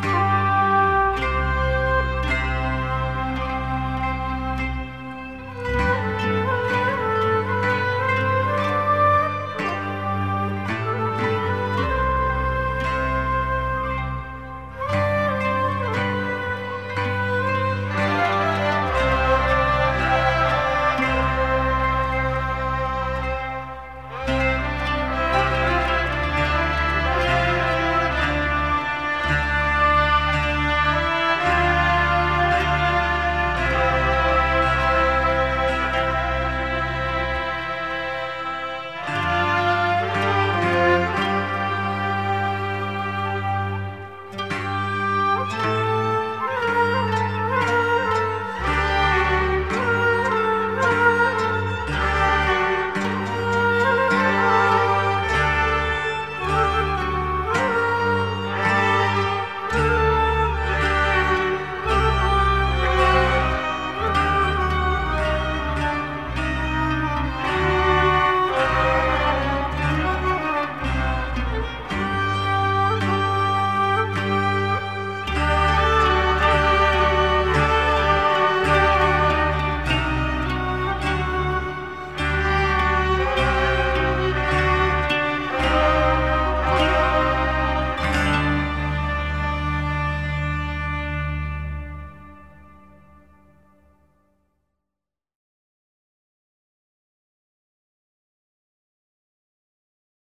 Bye.